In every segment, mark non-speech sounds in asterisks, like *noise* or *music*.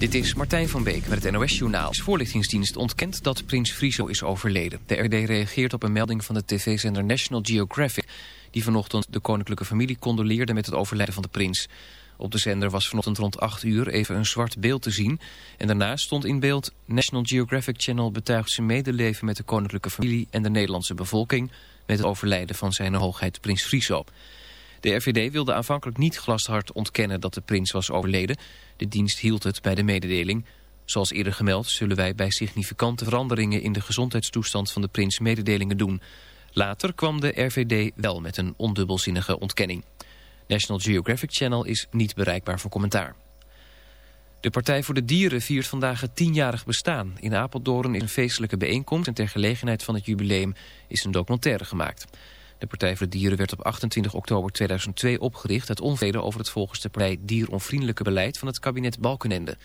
Dit is Martijn van Beek met het NOS-journaal. De voorlichtingsdienst ontkent dat prins Friso is overleden. De RD reageert op een melding van de tv-zender National Geographic... die vanochtend de koninklijke familie condoleerde met het overlijden van de prins. Op de zender was vanochtend rond 8 uur even een zwart beeld te zien... en daarna stond in beeld... National Geographic Channel betuigt zijn medeleven met de koninklijke familie... en de Nederlandse bevolking met het overlijden van zijn hoogheid prins Friso... De RVD wilde aanvankelijk niet glashard ontkennen dat de prins was overleden. De dienst hield het bij de mededeling. Zoals eerder gemeld zullen wij bij significante veranderingen in de gezondheidstoestand van de prins mededelingen doen. Later kwam de RVD wel met een ondubbelzinnige ontkenning. National Geographic Channel is niet bereikbaar voor commentaar. De Partij voor de Dieren viert vandaag het tienjarig bestaan. In Apeldoorn is een feestelijke bijeenkomst en ter gelegenheid van het jubileum is een documentaire gemaakt. De Partij voor de Dieren werd op 28 oktober 2002 opgericht... uit onvrede over het volgens de partij dieronvriendelijke beleid van het kabinet Balkenende.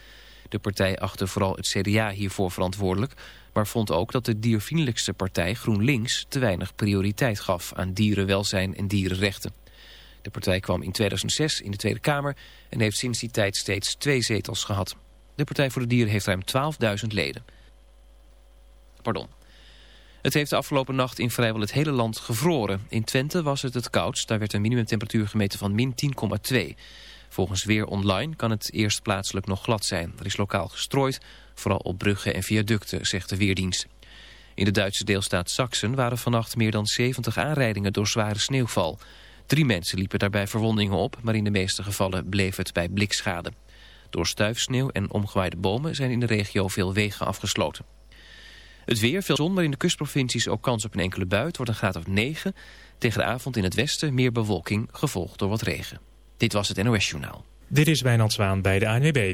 De partij achtte vooral het CDA hiervoor verantwoordelijk... maar vond ook dat de diervriendelijkste partij GroenLinks... te weinig prioriteit gaf aan dierenwelzijn en dierenrechten. De partij kwam in 2006 in de Tweede Kamer... en heeft sinds die tijd steeds twee zetels gehad. De Partij voor de Dieren heeft ruim 12.000 leden. Pardon. Het heeft de afgelopen nacht in vrijwel het hele land gevroren. In Twente was het het koudst. Daar werd een minimumtemperatuur gemeten van min 10,2. Volgens Weer Online kan het eerst plaatselijk nog glad zijn. Er is lokaal gestrooid, vooral op bruggen en viaducten, zegt de Weerdienst. In de Duitse deelstaat Sachsen waren vannacht meer dan 70 aanrijdingen door zware sneeuwval. Drie mensen liepen daarbij verwondingen op, maar in de meeste gevallen bleef het bij blikschade. Door stuifsneeuw en omgewaaide bomen zijn in de regio veel wegen afgesloten. Het weer, veel zon, maar in de kustprovincies ook kans op een enkele bui. Het wordt een graad of 9. Tegen de avond in het westen meer bewolking, gevolgd door wat regen. Dit was het NOS Journaal. Dit is Wijnand Zwaan bij de ANWB.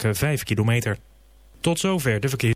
Hoevelaken 5 kilometer. Tot zover de verkeer.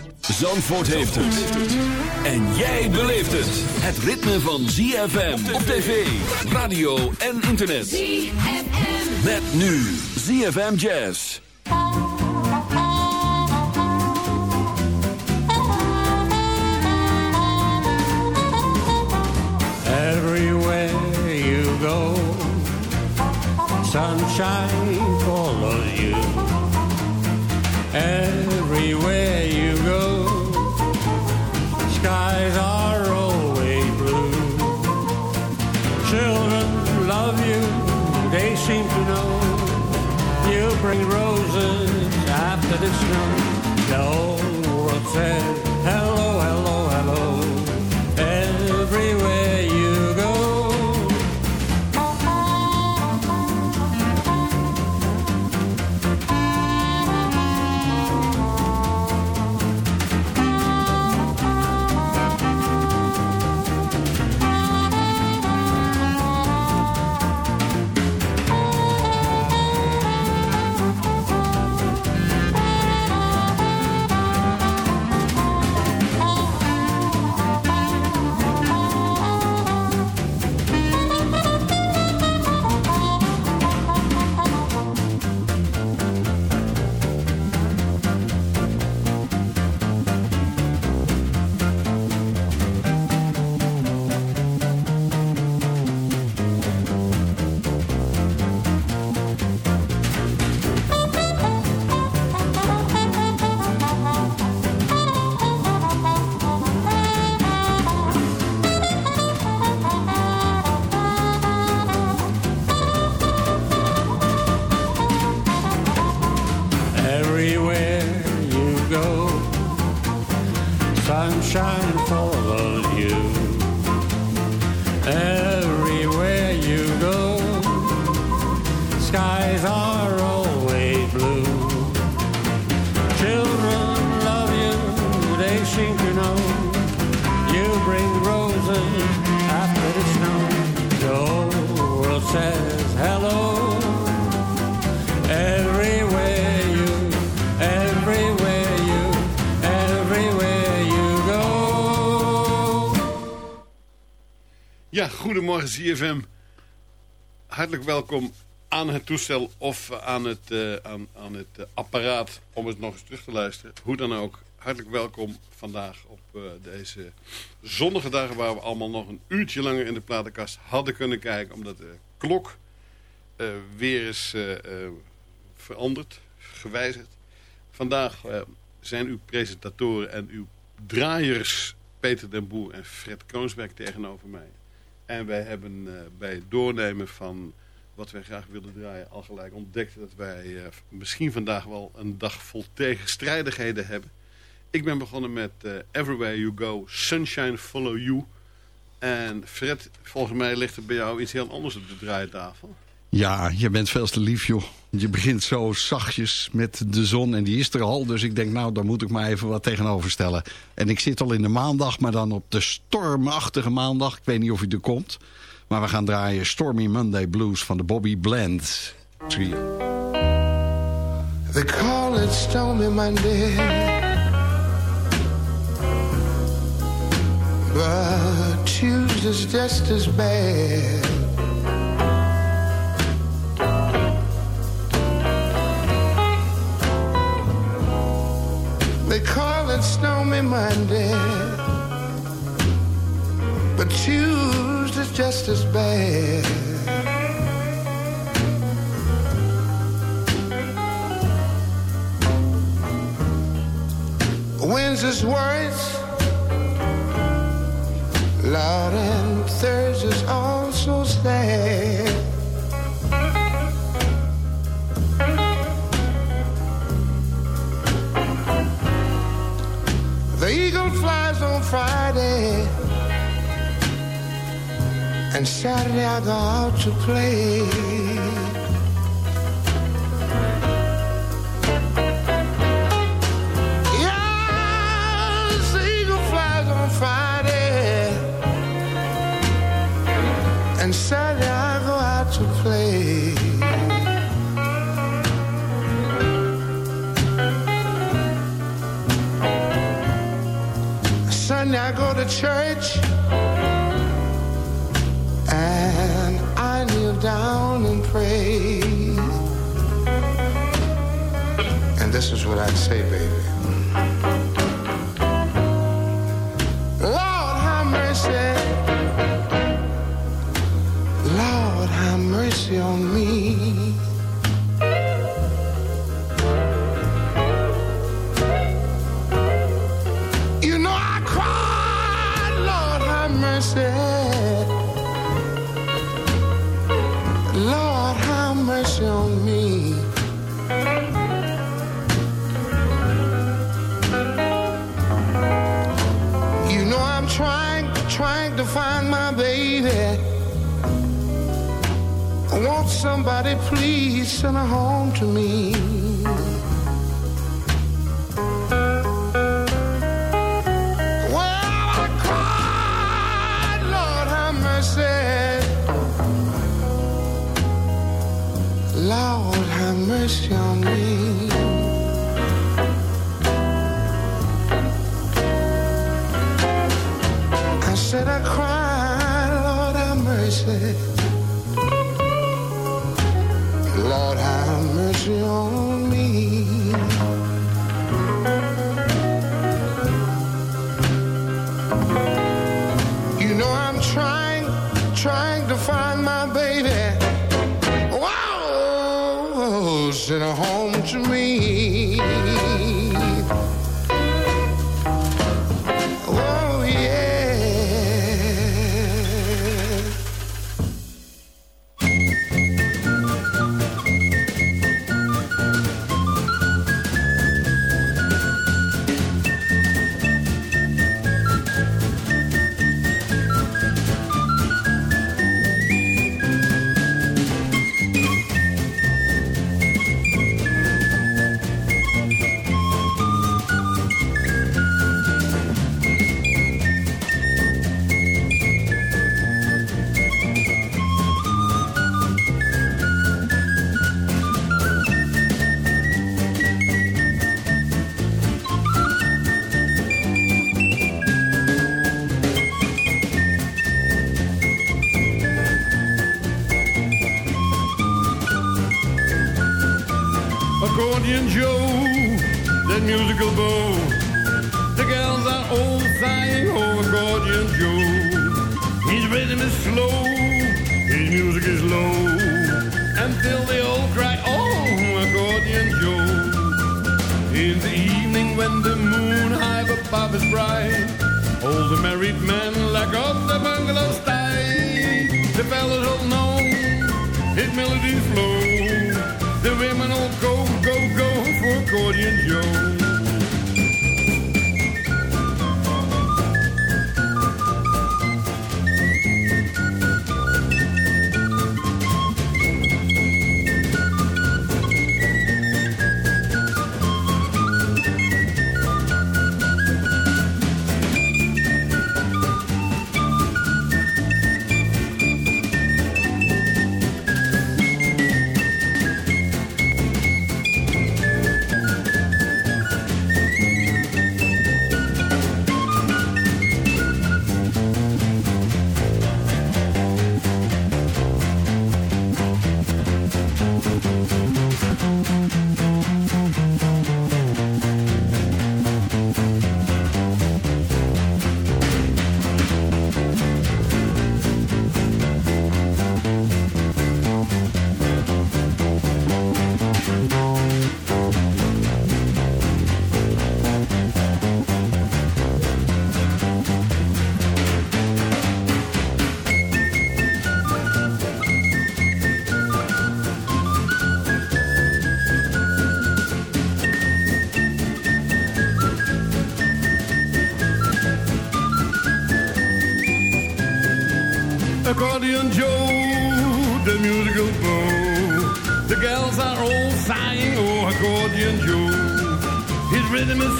Zandvoort heeft het. En jij beleeft het. Het ritme van ZFM op tv, radio en internet. ZFM. Met nu ZFM Jazz. Everywhere you go, sunshine follows you. Everywhere you go, skies are always blue. Children love you, they seem to know. You bring roses after the snow. The whole world says ZFM. Hartelijk welkom aan het toestel of aan het, eh, aan, aan het eh, apparaat om het nog eens terug te luisteren. Hoe dan ook, hartelijk welkom vandaag op eh, deze zonnige dagen waar we allemaal nog een uurtje langer in de platenkast hadden kunnen kijken. Omdat de klok weer is veranderd, gewijzigd. Vandaag zijn uw presentatoren en uw draaiers Peter den Boer en Fred Kroonsberg tegenover mij. En wij hebben eh, bij het doornemen van wat wij graag wilden draaien al gelijk ontdekt dat wij eh, misschien vandaag wel een dag vol tegenstrijdigheden hebben. Ik ben begonnen met eh, Everywhere You Go, Sunshine Follow You. En Fred, volgens mij ligt er bij jou iets heel anders op de draaitafel. Ja, je bent veel te lief, joh. Je begint zo zachtjes met de zon en die is er al. Dus ik denk, nou, daar moet ik maar even wat tegenover stellen. En ik zit al in de maandag, maar dan op de stormachtige maandag. Ik weet niet of u er komt. Maar we gaan draaien Stormy Monday Blues van de Bobby Blend Trio. They call it Stormy Monday. But Tuesday's just as bad. Monday. But Tuesday's just as bad. Wednesday's worse. Lord, and Thursday's also sad. Friday. And Saturday I go out to play. Flies on Friday. And Saturday Sunday I go to church. And I kneel down and pray. And this is what I'd say, baby. Lord, have mercy. Lord, have mercy on me. Somebody please send her home to me?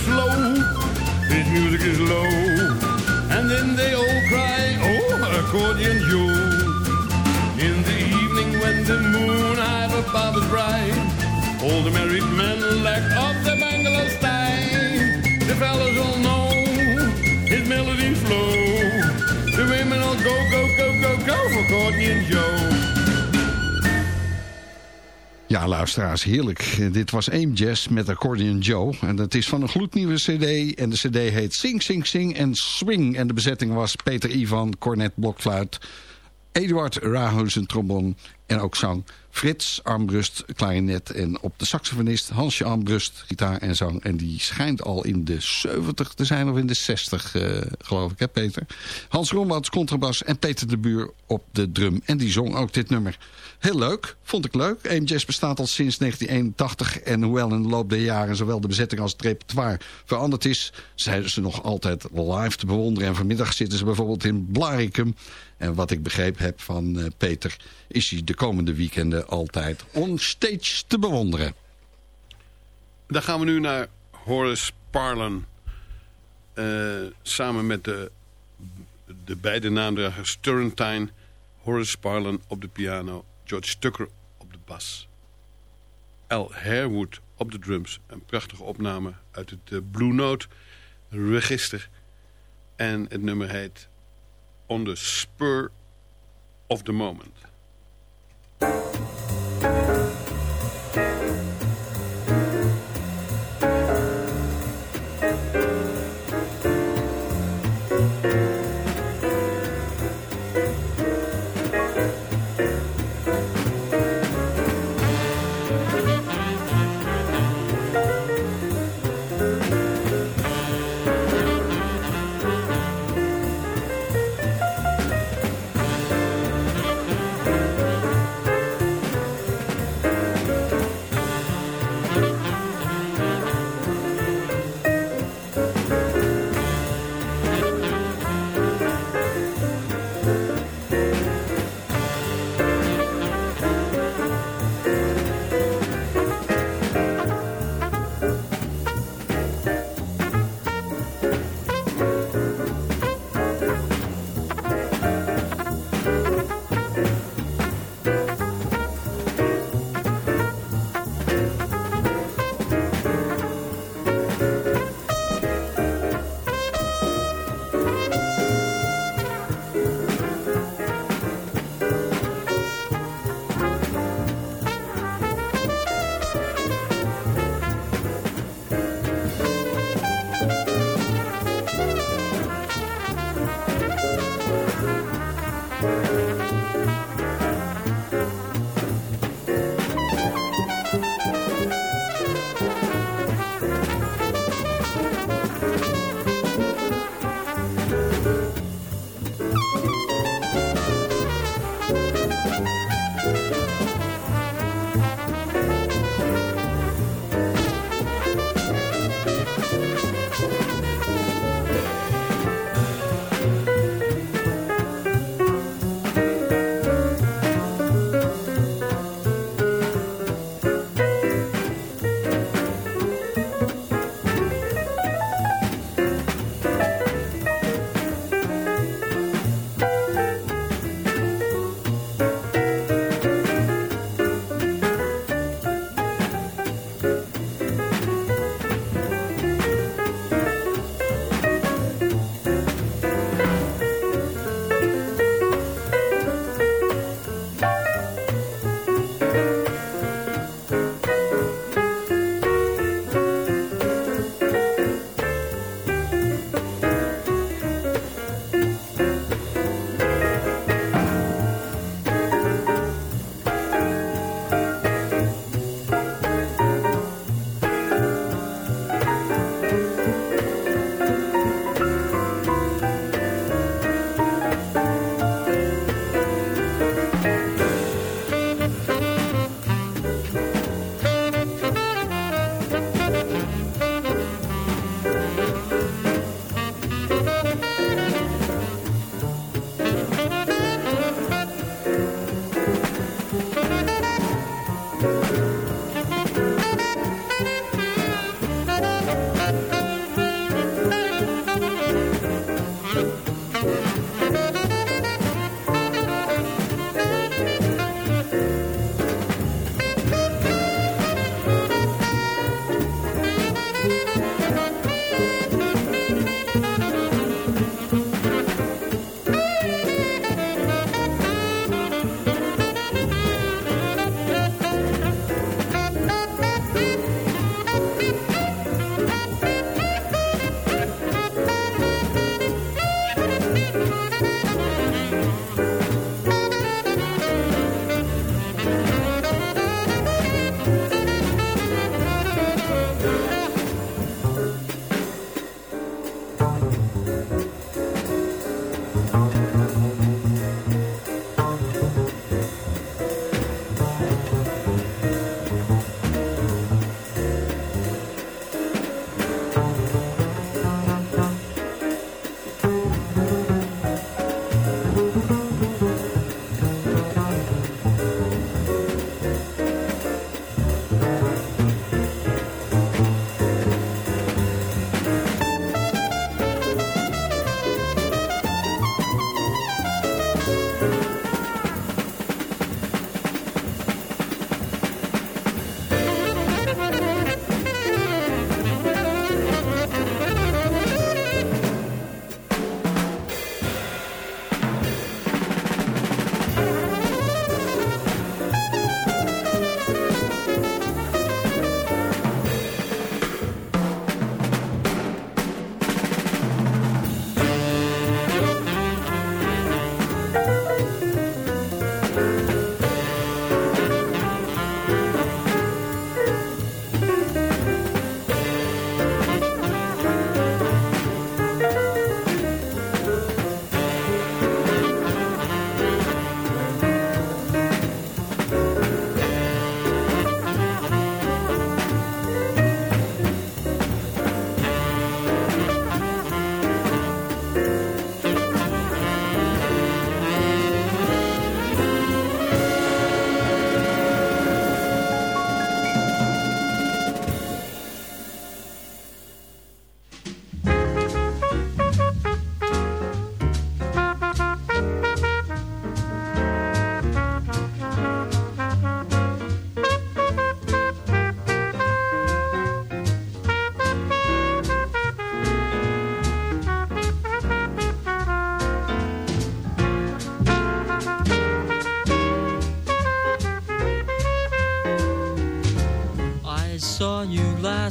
Slow, his music is low. And then they all cry, oh, accordion Joe. In the evening when the moon high above is bright, all the married men lack of the bungalow style. The fellas all know his melody flow. The women all go, go, go, go, go accordion Joe. Luisteraars, heerlijk. Dit was Aim Jazz met Accordion Joe. En dat is van een gloednieuwe cd. En de cd heet Sing, Sing, Sing en Swing. En de bezetting was Peter Ivan, cornet, blokfluit... Eduard Rahuizen, trombon en ook zang. Frits Armbrust, klarinet en op de saxofonist Hansje Armbrust, gitaar en zang. En die schijnt al in de 70 te zijn of in de 60, eh, geloof ik, hè Peter? Hans Romans, contrabas en Peter de Buur op de drum. En die zong ook dit nummer. Heel leuk, vond ik leuk. Aim Jazz bestaat al sinds 1981 en hoewel in de loop der jaren zowel de bezetting als het repertoire veranderd is, zijn ze nog altijd live te bewonderen. En vanmiddag zitten ze bijvoorbeeld in Blaricum. En wat ik begrepen heb van eh, Peter, is hij de komende weekenden altijd onstage te bewonderen. Dan gaan we nu naar Horace Parlan. Eh, samen met de, de beide naamdragers Turrentine. Horace Parlan op de piano. George Tucker op de bas. Al Harewood op de drums. Een prachtige opname uit het eh, Blue Note register. En het nummer heet On the Spur of the Moment. Thank you.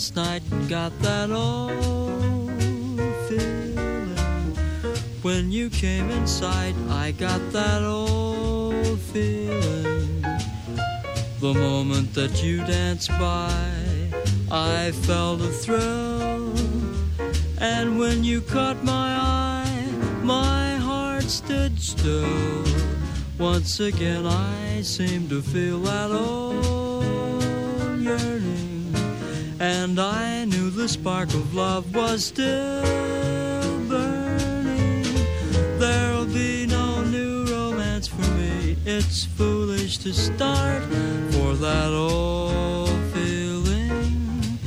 Last night and got that old feeling. When you came in sight, I got that old feeling. The moment that you danced by, I felt a thrill. And when you caught my eye, my heart stood still. Once again, I seemed to feel that old yearning. And I knew the spark of love was still burning. There'll be no new romance for me. It's foolish to start, for that old feeling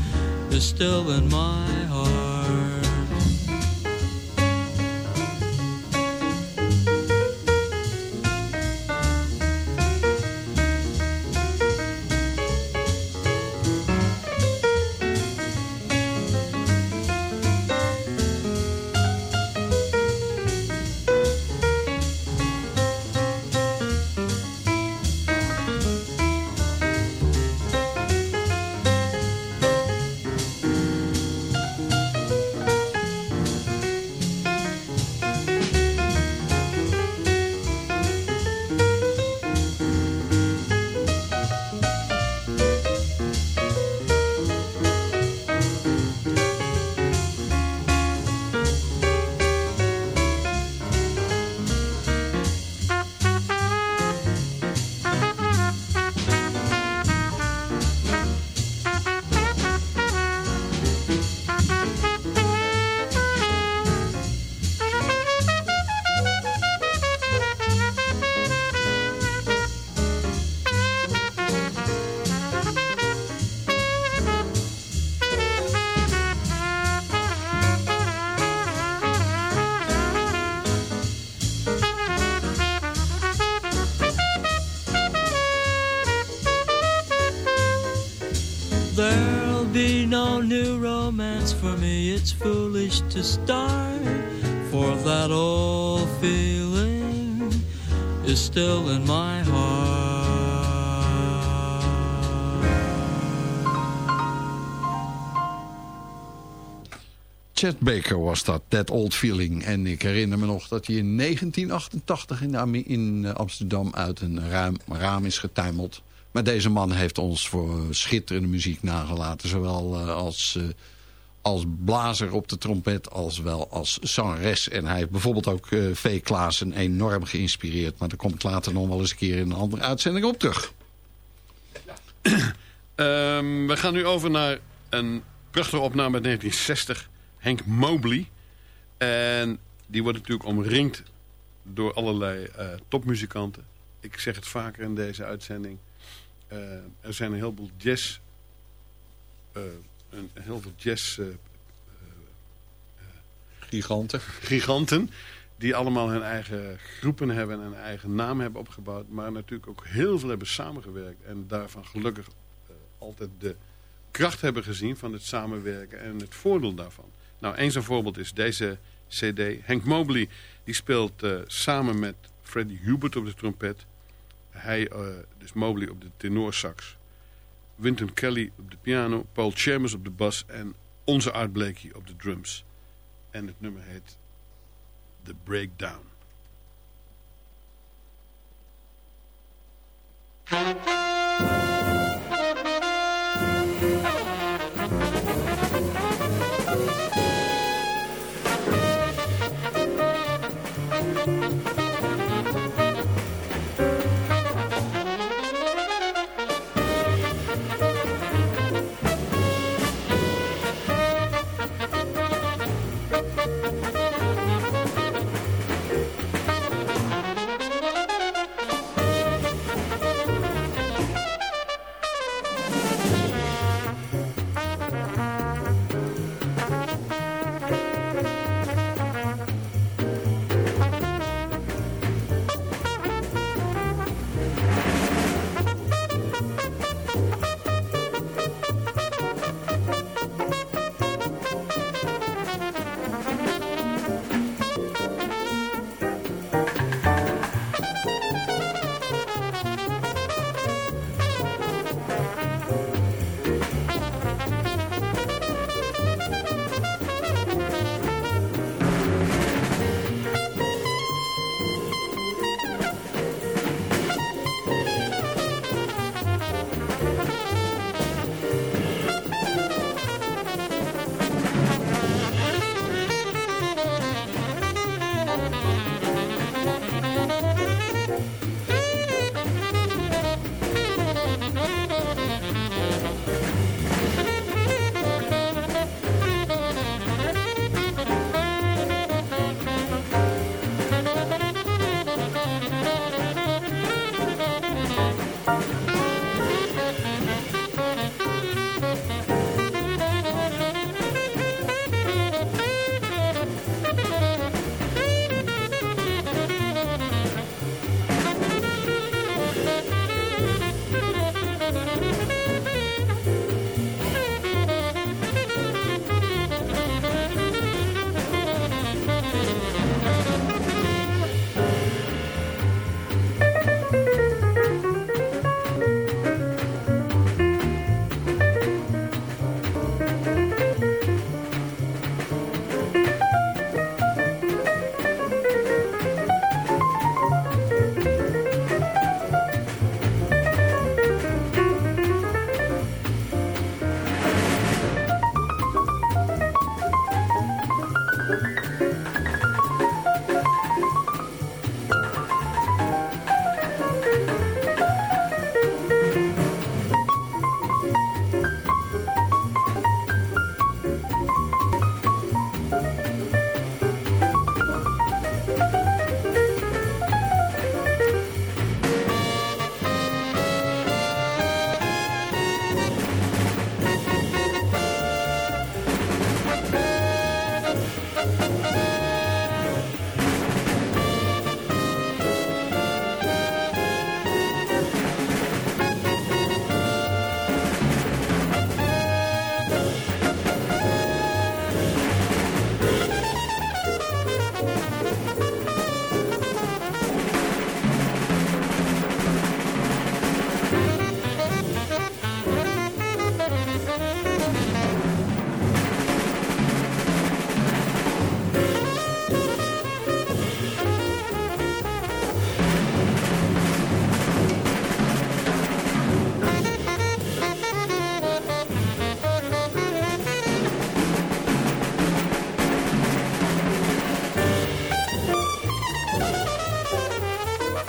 is still in my heart. No new romance for me. It's foolish to start, for that old feeling is still in my heart. Chet Baker was dat, That Old Feeling. En ik herinner me nog dat hij in 1988 in, eh, Amsterdam uit een raam is getuimeld. Maar deze man heeft ons voor schitterende muziek nagelaten. Zowel eh, als, eh, als blazer op de trompet als wel als zangeres. En hij heeft bijvoorbeeld ook eh V. Klaassen enorm geïnspireerd. Maar daar kom ik later nog wel eens een keer in een andere uitzending op terug. Ehm, we gaan nu over naar een prachtige opname uit 1960. Henk Mobley. En die wordt natuurlijk omringd door allerlei eh, topmuzikanten. Ik zeg het vaker in deze uitzending. Eh, er zijn een heleboel jazz... eh, een, heel veel jazz... eh, Giganten. giganten. Die allemaal hun eigen groepen hebben en een eigen naam hebben opgebouwd. Maar natuurlijk ook heel veel hebben samengewerkt. En daarvan gelukkig altijd de kracht hebben gezien van het samenwerken en het voordeel daarvan. Nou, een zo'n voorbeeld is deze cd. Henk Mobley die speelt samen met Freddie Hubert op de trompet. Hij, eh, dus Mobley op de tenorsax. Winton Kelly op de piano. Paul Chambers op de bas. En onze Art Blakey op de drums. En het nummer heet The Breakdown.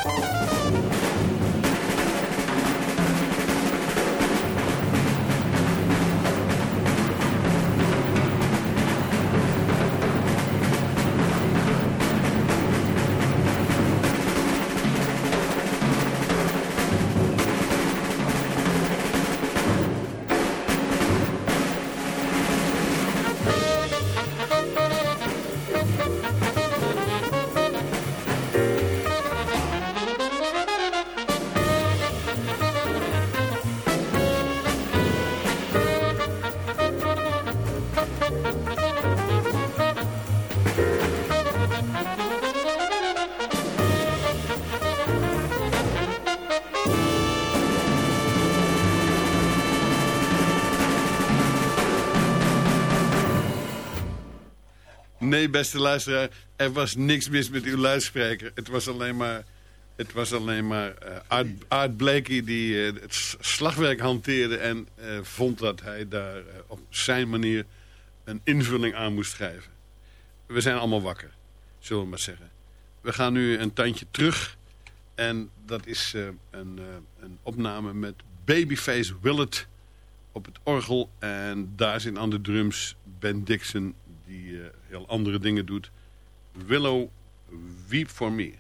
you Nee, beste luisteraar, er was niks mis met uw luidspreker. Het was alleen maar, het was alleen maar eh, Art, Blakey die eh, het slagwerk hanteerde... en eh, vond dat hij daar op zijn manier een invulling aan moest geven. We zijn allemaal wakker, zullen we maar zeggen. We gaan nu een tandje terug. En dat is een, een opname met Babyface Willet op het orgel. En daar zit aan de drums Ben Dixon, die eh, heel andere dingen doet. Willow, Weep For Me.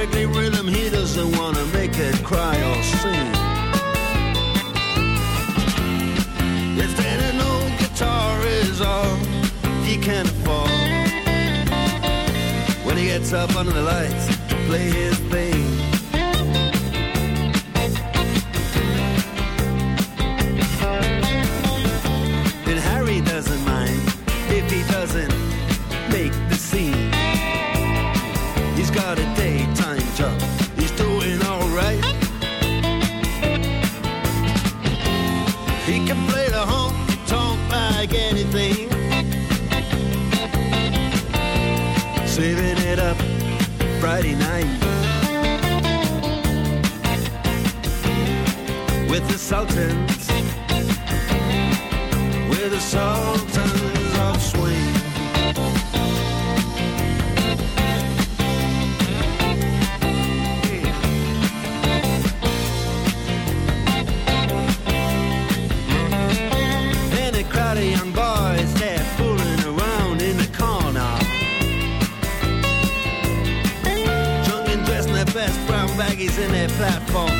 strictly rhythm, he doesn't want to make it cry or sing. If then an old guitar is all he can afford, when he gets up under the lights to play his thing. consultants. We're the sultans of swing. Crowd of young boys fooling around in the corner. Drunk and dressed in their best brown baggies in their platform.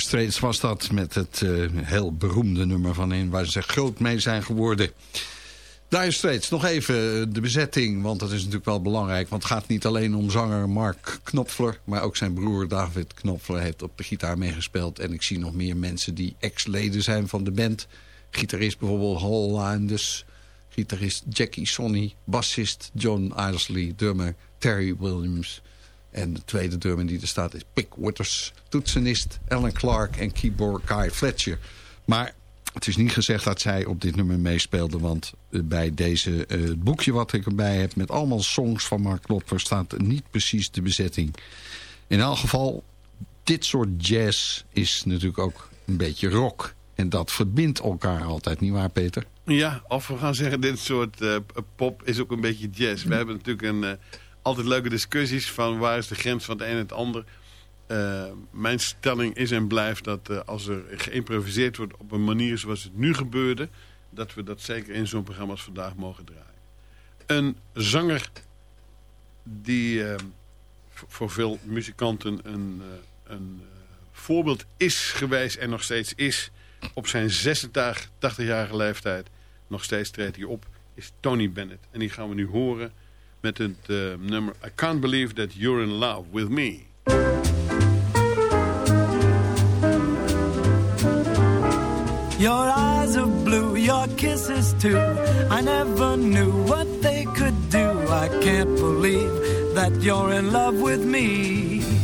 Straits was dat met het eh, heel beroemde nummer van een waar ze groot mee zijn geworden. Dire Straits, nog even de bezetting, want dat is natuurlijk wel belangrijk. Want het gaat niet alleen om zanger Mark Knopfler... maar ook zijn broer David Knopfler heeft op de gitaar meegespeeld. En ik zie nog meer mensen die ex-leden zijn van de band. Gitarist bijvoorbeeld Hall Landers, gitarist Jackie Sonny... bassist John Isley, drummer Terry Williams... En de tweede drummer die er staat is Pick Waters, toetsenist Alan Clark en keyboard Kai Fletcher. Maar het is niet gezegd dat zij op dit nummer meespeelden, want eh, bij deze eh, boekje wat ik erbij heb met allemaal songs van Mark Knopfler staat niet precies de bezetting. In elk geval, dit soort jazz is natuurlijk ook een beetje rock. En dat verbindt elkaar altijd, niet waar Peter? Ja, of we gaan zeggen, dit soort eh, pop is ook een beetje jazz. We hebben natuurlijk een, altijd leuke discussies van waar is de grens van het een en het ander. Eh, mijn stelling is en blijft dat eh, als er geïmproviseerd wordt op een manier zoals het nu gebeurde... dat we dat zeker in zo'n programma als vandaag mogen draaien. Een zanger die eh, voor veel muzikanten een, een voorbeeld is geweest en nog steeds is... op zijn 86-jarige leeftijd nog steeds treedt hij op, is Tony Bennett. En die gaan we nu horen met het eh, nummer I Can't Believe That You're In Love With Me. Your eyes are blue, your kisses too. I never knew what they could do. I can't believe that you're in love with me.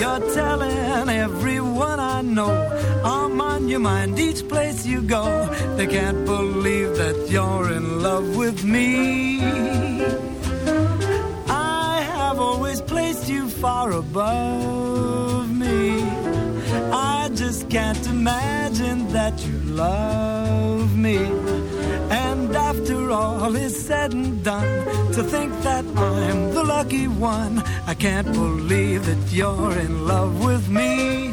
You're telling everyone I know I'm on your mind each place you go. They can't believe that you're in love with me. I have always placed you far above me. I just can't imagine that you love me. And after all is said and done, to think that I'm the lucky one, I can't believe that you're in love with me.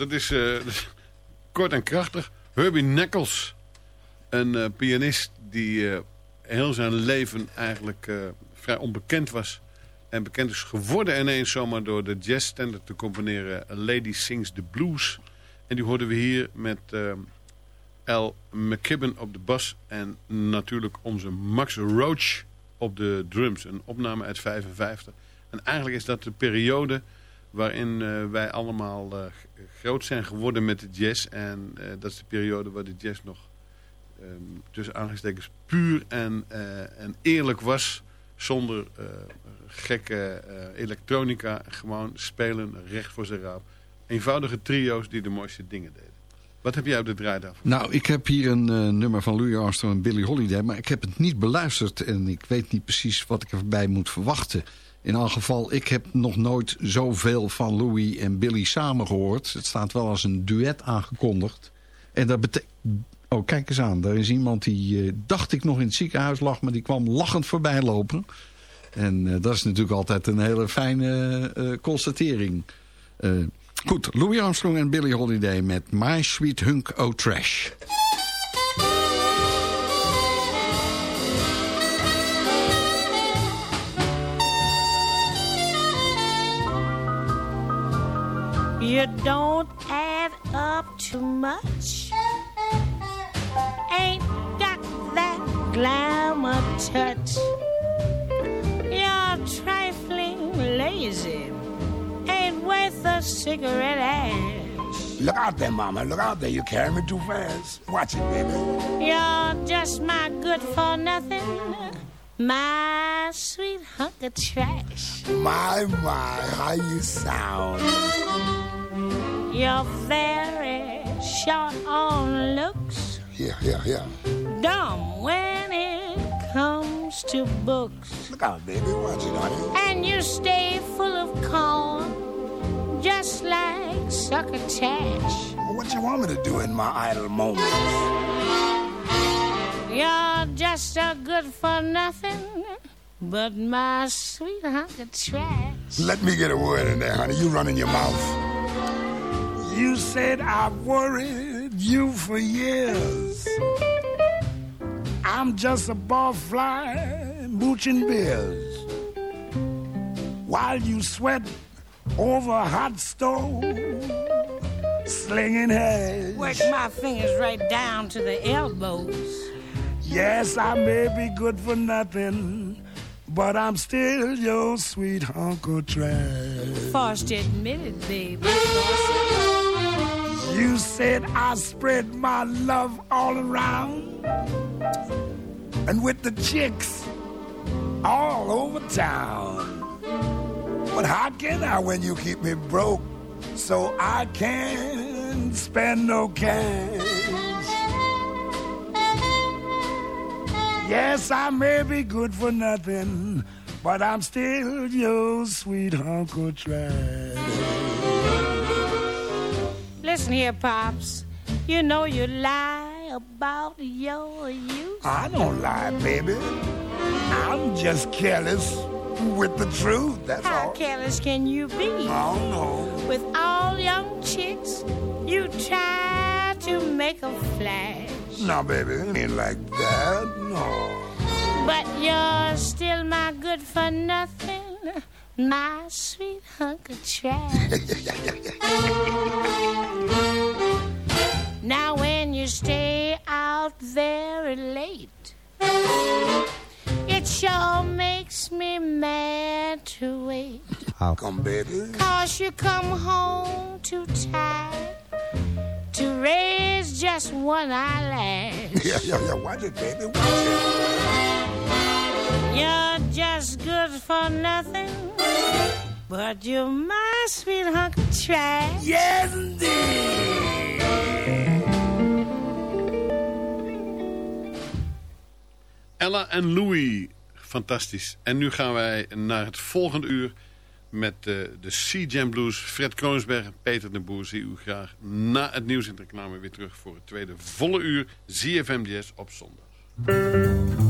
Nou, dat is eh, kort en krachtig. Herbie Nichols, een eh, pianist die eh, heel zijn leven eigenlijk eh, vrij onbekend was. En bekend is geworden ineens zomaar door de jazzstandard te componeren. Lady Sings the Blues. En die hoorden we hier met eh, Al McKibben op de bas. En natuurlijk onze Max Roach op de drums. Een opname uit 55. En eigenlijk is dat de periode waarin eh, wij allemaal eh, groot zijn geworden met de jazz. En eh, dat is de periode waar de jazz nog ehm, tussen aangestekens puur en, eh, en eerlijk was. Zonder eh, gekke elektronica. Gewoon spelen recht voor zijn raap. Eenvoudige trio's die de mooiste dingen deden. Wat heb jij op de draaitafel? Nou, ik heb hier een nummer van Louis Armstrong en Billie Holiday... maar ik heb het niet beluisterd en ik weet niet precies wat ik erbij moet verwachten. In elk geval, ik heb nog nooit zoveel van Louis en Billy samen gehoord. Het staat wel als een duet aangekondigd. En dat betekent... Oh, kijk eens aan. Daar is iemand die, eh, dacht ik, nog in het ziekenhuis lag... maar die kwam lachend voorbij lopen. En eh, dat is natuurlijk altijd een hele fijne eh, constatering. Goed, Louis Armstrong en Billie Holiday met My Sweet Hunk O' Trash. You don't add up too much. Ain't got that glamour touch. You're trifling lazy. Ain't worth a cigarette ash. Look out there, Mama. Look out there. You carry me too fast. Watch it, baby. You're just my good for nothing. My sweet hunk of trash. My, my, how you sound. You're very short on looks. Yeah, yeah, yeah. dumb when it comes to books. Look out, baby. Watch it, honey. And you stay full of corn, just like succotash. What you want me to do in my idle moments? You're just a good for nothing, but my sweet hunk of trash. Let me get a word in there, honey. You running your mouth. You said I've worried you for years. I'm just a barfly mooching beers. While you sweat over a hot stove, slinging hash. Work my fingers right down to the elbows. Yes, I may be good for nothing, but I'm still your sweet of trash. Forced to admit it, baby. You said I spread my love all around, and with the chicks all over town. But how can I when you keep me broke so I can't spend no cash? Yes, I may be good for nothing, but I'm still your sweet of trash. Listen here, Pops. You know you lie about your youth. I don't lie, baby. I'm just careless with the truth, that's How all. careless can you be? I don't know. With all young chicks, you try to make a flash. No, baby, it ain't like that, no. But you're still my good for nothing, my sweet hunk of trash. *laughs* now, when you stay out very late, it sure makes me mad to wait. How come, baby? Cause you come home too tired to raise just one eyelash. Yeah, yeah, yeah, watch it, baby, watch it. You're just good for nothing, but you're my sweet hunk of. Yes, indeed. Ella en Louis. Fantastisch. En nu gaan wij naar het volgende uur met eh, de Sea Jam Blues. Fred Kroonsberg en Peter de Boer zie u graag na het nieuws in de reclame weer terug voor het tweede volle uur ZFM Jazz op zondag.